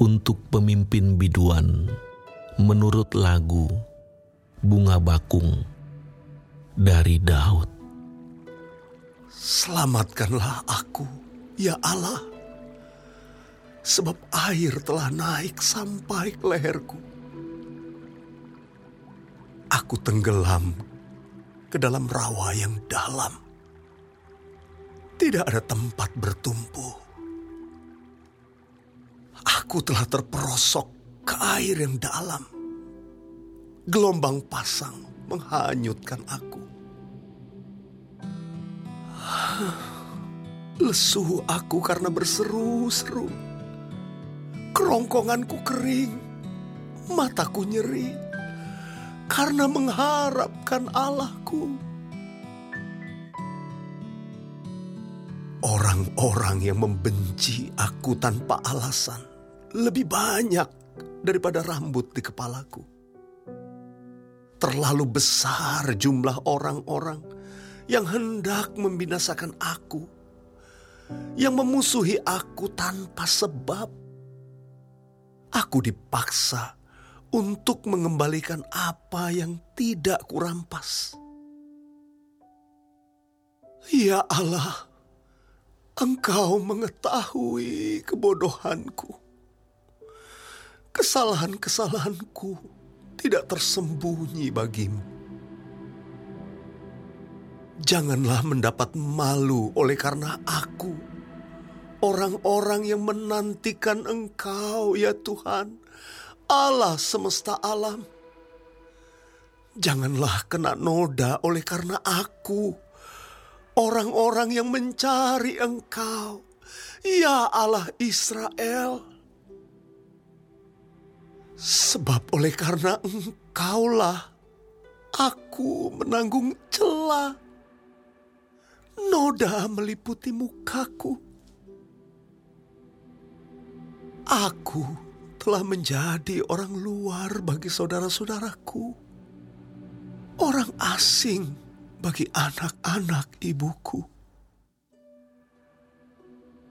untuk pemimpin biduan menurut lagu Bunga Bakung dari Daud. Selamatkanlah aku, ya Allah, sebab air telah naik sampai ke leherku. Aku tenggelam ke dalam rawa yang dalam. Tidak ada tempat bertumpu. Aku telah terperosok ke air yang dalam. Gelombang pasang menghanyutkan aku. Lesu aku karena berseru-seru. Kerongkonganku kering, mataku nyeri karena mengharapkan Allahku. Orang-orang yang membenci aku tanpa alasan lebih banyak daripada rambut di kepalaku. Terlalu besar jumlah orang-orang yang hendak membinasakan aku, yang memusuhi aku tanpa sebab. Aku dipaksa untuk mengembalikan apa yang tidak kurampas. Ya Allah, Engkau mengetahui kebodohanku. Kesalahan-kesalahanku tidak tersembunyi bagimu. Janganlah mendapat malu oleh karena aku, orang-orang yang menantikan Engkau, ya Tuhan, Allah semesta alam. Janganlah kena noda oleh karena aku, orang-orang yang mencari Engkau, ya Allah Israel. Sebab oleh karena Engkaulah aku menanggung celah. Noda meliputi mukaku. Aku telah menjadi orang luar bagi saudara-saudaraku. Orang asing bagi anak-anak ibuku.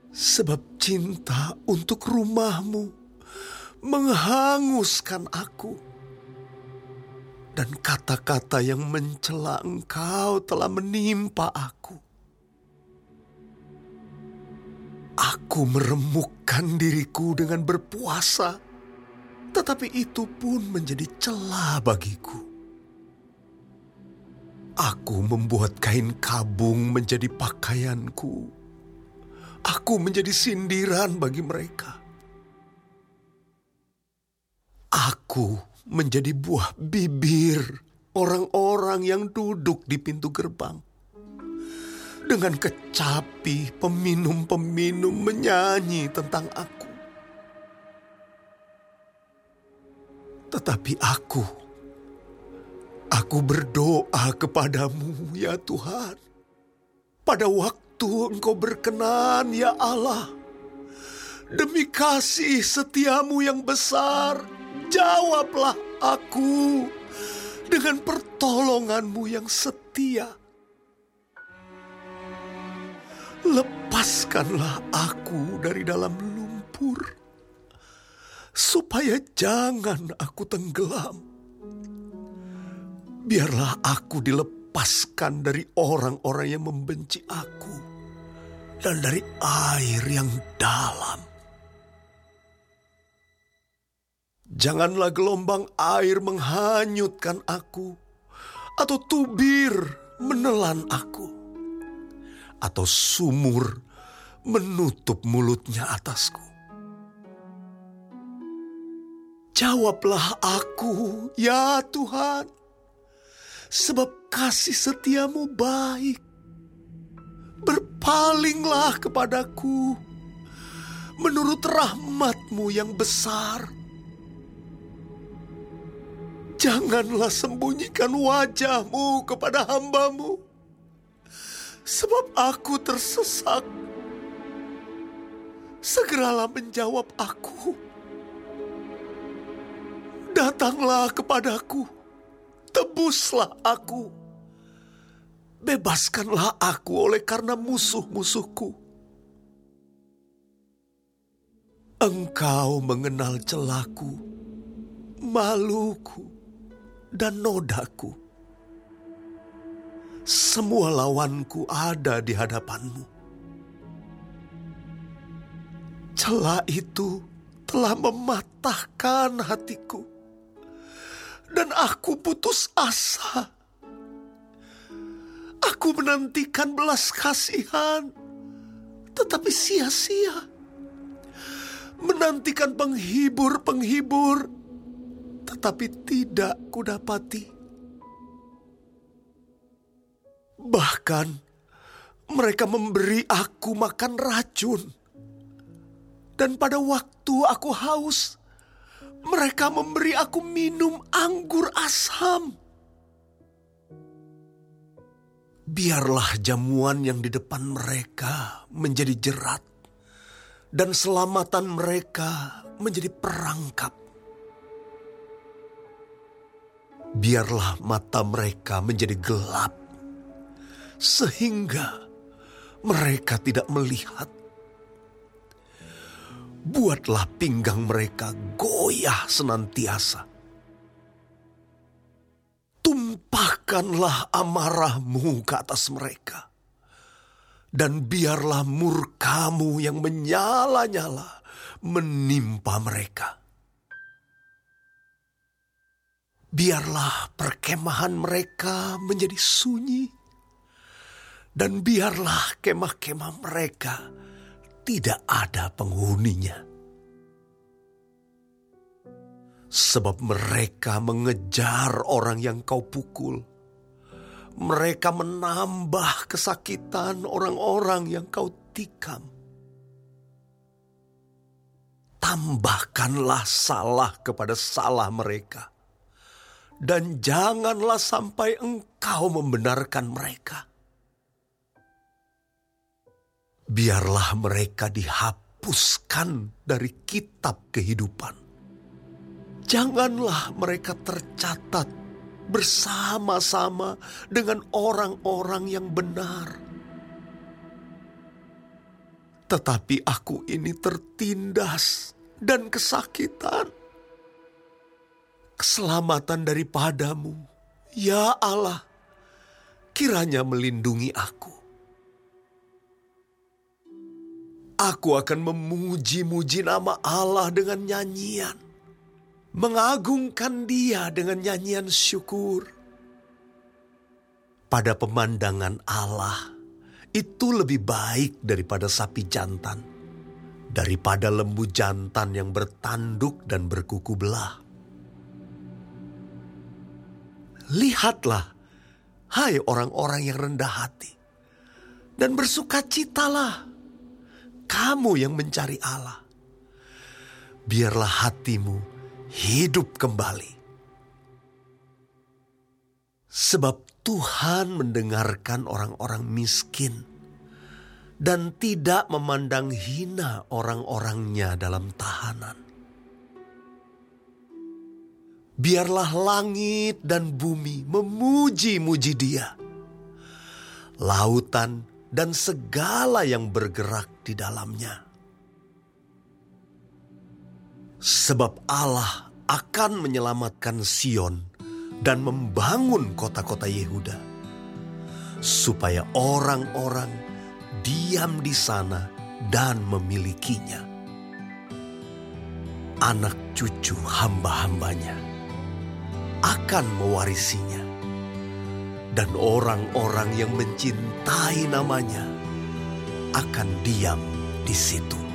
Sebab cinta untuk rumahmu menghanguskan aku. Dan kata-kata yang mencela engkau telah menimpa aku. Aku meremukkan diriku dengan berpuasa, tetapi itu pun menjadi celah bagiku. Aku membuat kain kabung menjadi pakaianku. Aku menjadi sindiran bagi mereka. Aku menjadi buah bibir orang-orang yang duduk di pintu gerbang. Dengan kecapi, peminum-peminum menyanyi tentang aku. Tetapi aku Aku berdoa kepadamu ya Tuhan. Pada waktu engkau berkenan ya Allah. Demi kasih setiamu yang besar, jawablah aku dengan pertolonganmu yang setia. Lepaskanlah aku dari dalam lumpur, supaya jangan aku tenggelam biarlah aku dilepaskan dari orang-orang yang membenci aku dan dari air yang dalam. Janganlah gelombang air menghanyutkan aku, atau tubir menelan aku, atau sumur menutup mulutnya atasku. Jawablah aku, ya Tuhan, sebab kasih setiamu baik. Berpalinglah kepadaku menurut rahmatmu yang besar. Janganlah sembunyikan wajahmu kepada hambamu, sebab aku tersesak. Segeralah menjawab aku. Datanglah kepadaku tebuslah aku. Bebaskanlah aku oleh karena musuh-musuhku. Engkau mengenal celaku, maluku, dan nodaku. Semua lawanku ada di hadapanmu. Celah itu telah mematahkan hatiku. Dan aku putus asa. Aku menantikan belas kasihan, tetapi sia-sia. Menantikan penghibur-penghibur, tetapi tidak kudapati. Bahkan mereka memberi aku makan racun. Dan pada waktu aku haus, mereka memberi aku minum anggur asam. Biarlah jamuan yang di depan mereka menjadi jerat, dan selamatan mereka menjadi perangkap. Biarlah mata mereka menjadi gelap, sehingga mereka tidak melihat. Buatlah pinggang mereka goyah senantiasa tumpahkanlah amarahmu ke atas mereka. Dan biarlah murkamu yang menyala-nyala menimpa mereka. Biarlah perkemahan mereka menjadi sunyi. Dan biarlah kemah-kemah mereka tidak ada penghuninya sebab mereka mengejar orang yang kau pukul. Mereka menambah kesakitan orang-orang yang kau tikam. Tambahkanlah salah kepada salah mereka, dan janganlah sampai engkau membenarkan mereka. Biarlah mereka dihapuskan dari kitab kehidupan janganlah mereka tercatat bersama-sama dengan orang-orang yang benar. Tetapi aku ini tertindas dan kesakitan. Keselamatan daripadamu, ya Allah, kiranya melindungi aku. Aku akan memuji-muji nama Allah dengan nyanyian mengagungkan Dia dengan nyanyian syukur. Pada pemandangan Allah, itu lebih baik daripada sapi jantan, daripada lembu jantan yang bertanduk dan berkuku belah. Lihatlah, hai orang-orang yang rendah hati, dan bersukacitalah, kamu yang mencari Allah. Biarlah hatimu hidup kembali. Sebab Tuhan mendengarkan orang-orang miskin dan tidak memandang hina orang-orangnya dalam tahanan. Biarlah langit dan bumi memuji-muji Dia, lautan dan segala yang bergerak di dalamnya Sebab Allah akan menyelamatkan Sion dan membangun kota-kota Yehuda. Supaya orang-orang diam di sana dan memilikinya. Anak cucu hamba-hambanya akan mewarisinya. Dan orang-orang yang mencintai namanya akan diam di situ.